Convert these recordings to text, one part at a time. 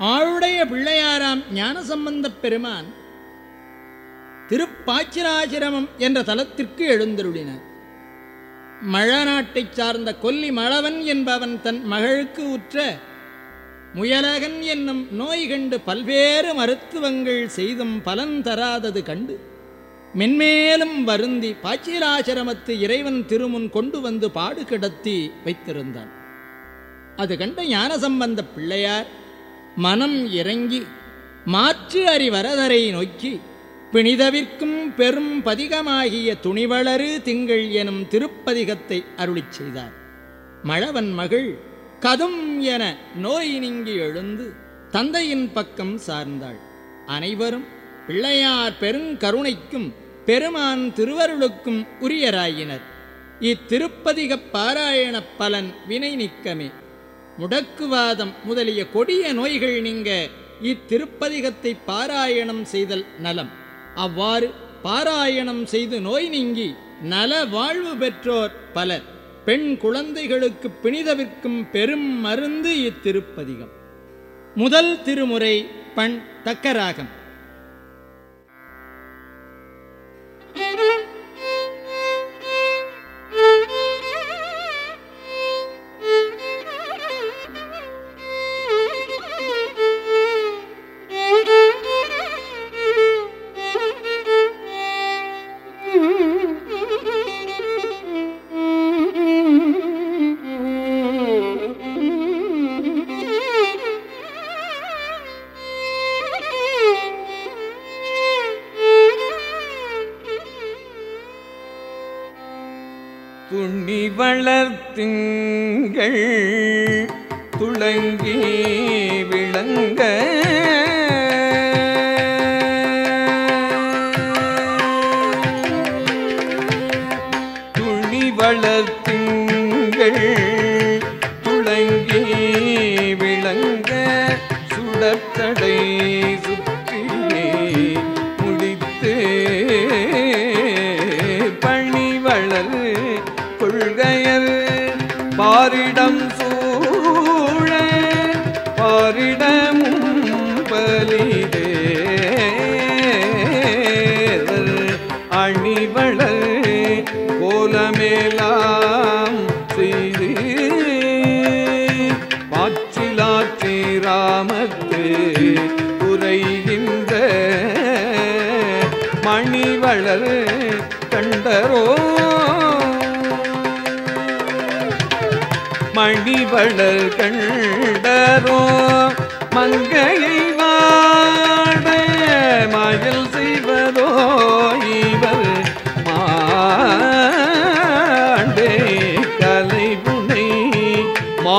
ஆளுடைய பிள்ளையாராம் ஞானசம்பந்தப் பெருமான் திருப்பாச்சிராசிரமம் என்ற தலத்திற்கு எழுந்தருளினார். மழ நாட்டைச் சார்ந்த கொல்லி மழவன் என்பவன் தன் மகளுக்கு உற்ற முயலகன் என்னும் நோய் கண்டு பல்வேறு மருத்துவங்கள் செய்தும் பலன் தராதது கண்டு மென்மேலும் வருந்தி பாச்சிராசிரமத்து இறைவன் திருமுன் கொண்டு வந்து பாடு கிடத்தி வைத்திருந்தான். அது கண்ட ஞானசம்பந்த பிள்ளையார் மனம் இறங்கி மாற்று அறிவரதரை நோக்கி பிணிதவிற்கும் பெரும் பதிகமாகிய துணிவளரு திங்கள் எனும் திருப்பதிகத்தை அருளிச் செய்தார். மழவன் மகள் கதும் என நோய் நீங்கி எழுந்து தந்தையின் பக்கம் சார்ந்தாள். அனைவரும் பிள்ளையார் பெருங்கருணைக்கும் பெருமான் திருவருளுக்கும் உரியராயினர். இத்திருப்பதிகப் பாராயணப் பலன் வினை நிக்கமே. முடக்குவாதம் முதலிய கொடிய நோய்கள் நீங்க இத்திருப்பதிகத்தை பாராயணம் செய்தல் நலம். அவ்வாறு பாராயணம் செய்து நோய் நீங்கி நல வாழ்வு பெற்றோர் பலர். பெண் குழந்தைகளுக்கு பிணிதவிற்கும் பெரும் மருந்து இத்திருப்பதிகம். முதல் திருமுறை பண் தக்கராகம். துணி வளர்த்துங்கள். துளங்கி விளங்க பாச்சிலாற்றி ராமத்து உரைகின்ற மணிவளர் கண்டரோ. மணிவளர் கண்டரோ மங்கையை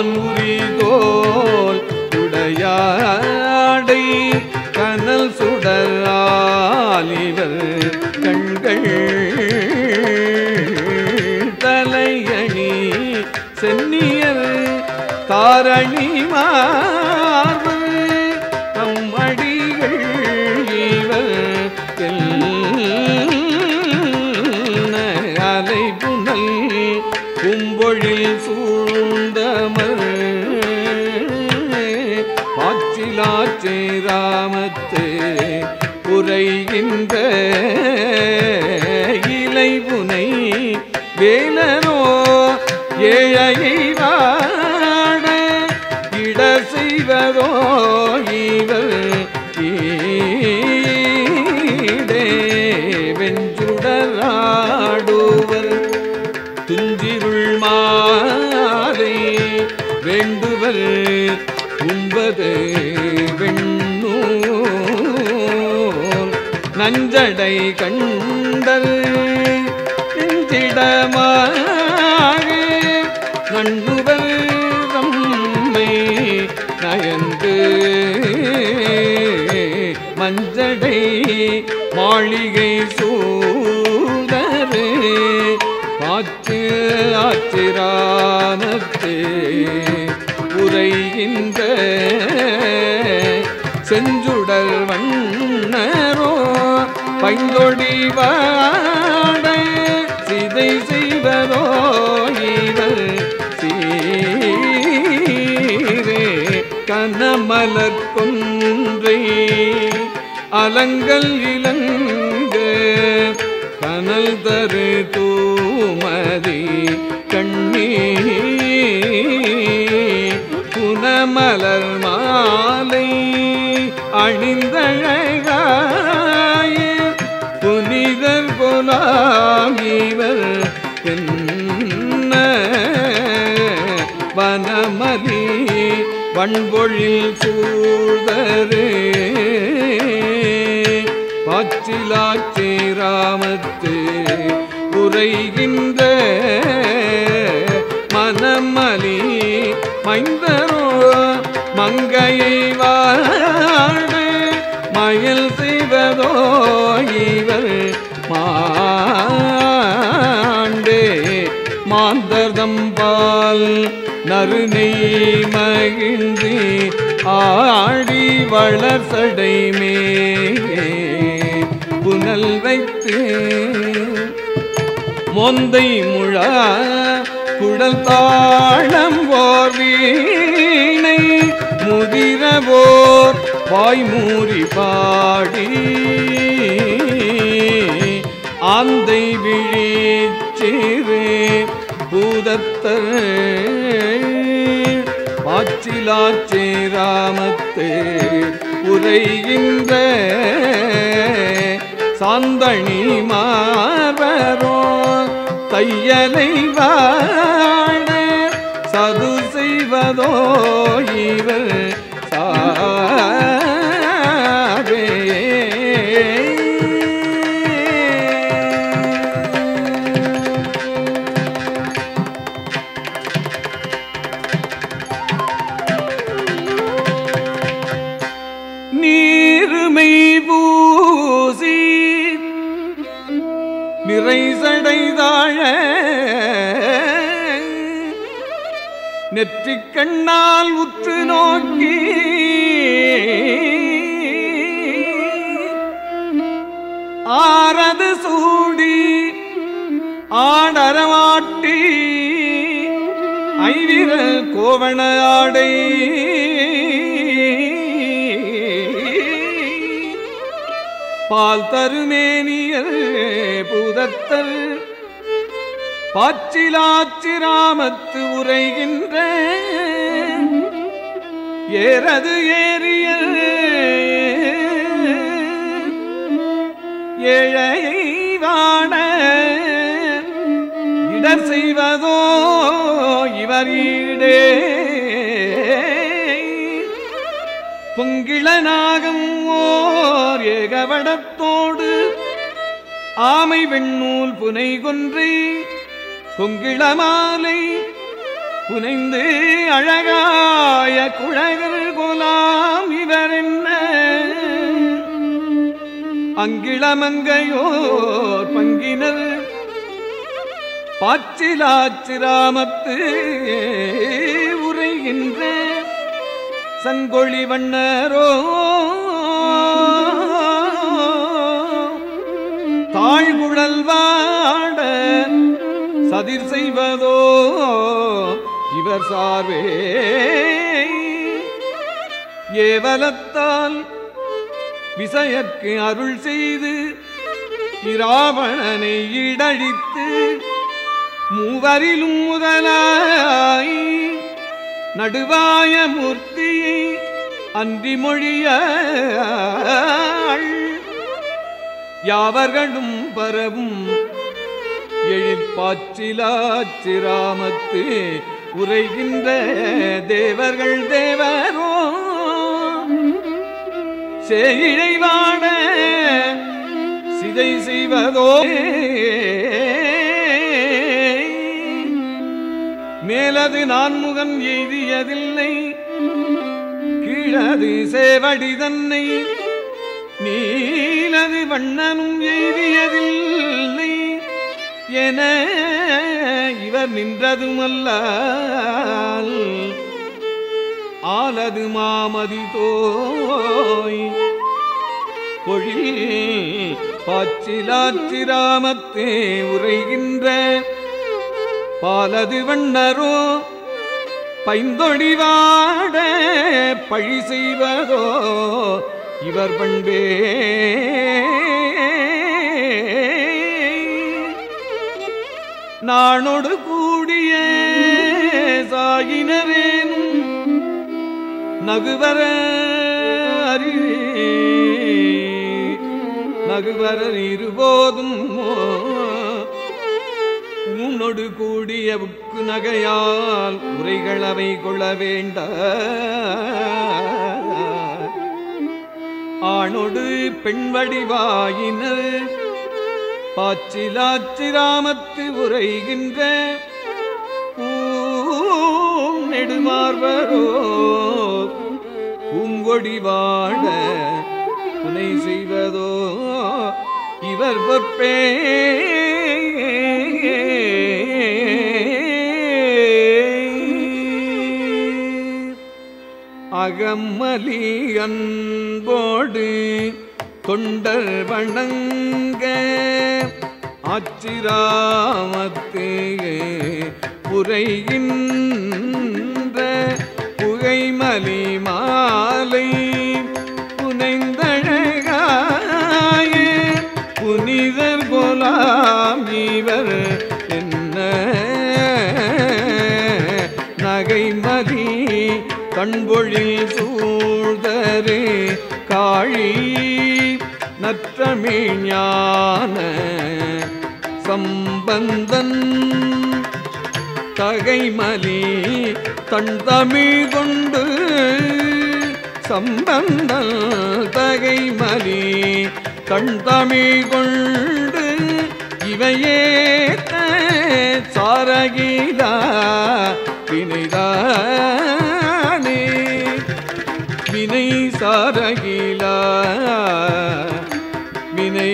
மான்முறிதோல் உடையாடை கனல் சுடராலிவர் கண்கள் தலையணி சென்னியர் தாரணி மா வேலரோ ஏழையை வாட இட செய்வதோ இவர் வெஞ்சுடராடுவர். துஞ்சிருள் மாலை வேண்டுவர் உண்பது வெண்ணூல் நஞ்சடை கண்டல் நெஞ்சிடமாக நண்ணுவர் தம்மை நயந்து மஞ்சடை மாளிகை சூதரு ஆச்சு ஆச்சிராமத்து உரைகின்ற செஞ்சுடல் வண்ணரோ பைந்தொடிவார் மலர்கொன்றை அலங்கல் இலங்க கனல் தரு தூமதி கண்ணீ புனமலர் மாலை அணிந்தழகாய புனிதர் கொலாம் இவர் என்ன வனமலி வண்பொழில் சூழ்வரே பாச்சிலாச்சி ராமத்து உரைகின்ற மனமலி மைந்தரோ மங்கையை வாழ மயில் செய்வதோ இவர் மாண்டே மாந்தர்தம்பால் பால் நறுநெய் மகிழ்ந்து ஆடி வளர்சடை மேயே புனல் வைத்து மொந்தை முழ குடல் தாழம் ஓர் வீணை முதிரவோர் வாய்மூறி பாடி ஆந்தை விழிச்சிறு பூதத்தர் பாச்சிலாச்சே ராமத்தே உரைகின்ற சாந்தணி மாறரோ தையலை வாழ சது செய்வதோ இவர். நெற்றிக் கண்ணால் உற்று நோக்கி. ஆரது சூடி ஆடரமாட்டி ஐவிர கோவணாடை பால் தருமேனியல் பூதத்தர் பாச்சிலாச்சிராமத்து உரைகின்ற. ஏறது ஏறியல் ஏழைவான இடர் செய்வதோ இவர் ஈடே. பொங்கிளநாகம் ஓர் ஏகவடத்தோடு ஆமை வெண்ணூல் புனை கொன்றை கொங்கிளமாலை புனைந்து அழகாய குழகர் கொலாம் இவர் என்ன அங்கிளமங்கையோர் பங்கினர் பாச்சிலாச்சிராமத்து உரைகின்ற சங்கொழி வண்ணரோ சதிர் செய்வதோ? இவர் சார்வே ஏவலத்தால் விசையற்கு அருள் செய்து இராவணனை இடழித்து மூவரிலும் முதலாய் நடுவாய மூர்த்தியை அன்றி மொழிய யாவர்களும் பரவும் எழிற்பாச்சிலாச்சிராமத்து உரைகின்ற தேவர்கள் தேவரோ செய்யிழைவாட சிதை செய்வதோ? மேலது நான்முகன் எய்தியதில்லை கீழது சேவடி தன்னை நீலது வண்ணனும் எய்தியதில்லை. என இவர் நின்றதுமல்ல ஆலது மாமதி தோய். பொழில் பாச்சிலாச்சிராமத்தே உரைகின்ற பாலது வண்ணரோ பைந்தொழிவாட பழி செய்வதோ இவர் பண்பே நகுவர அறி நகுவர இருபோதும் உன்னொடு கூடிய உக்கு நகையால் உரைகள் அவை கொள்ள வேண்ட ஆணொடு பெண்வடிவாயினர் பாச்சிலாச்சிராமத்து உரைகின்ற நெடுமார்வரோ பூங்கொடி வாழ துணை செய்வதோ? இவர் பொற்பே. அகம்மலி அன்போடு தொண்டர் வணங்க. ஆச்சிராமத்தே புரைகின்ற புகைமலி மாலை புனைந்தழகாய புனிதர் கொலாம் இவர் என்ன? நகைமதி கண்பொழில் சூழ்தரு காழி நற்றமிழ் ஞான சம்பந்தன். தகைமலி தன் தமிழ் கொண்டு சம்பந்தல் தகைமலி தன் தமிழ் கொண்டு இவையேத்த சாரகிலா வினைதானே. வினை சாரகிலா வினை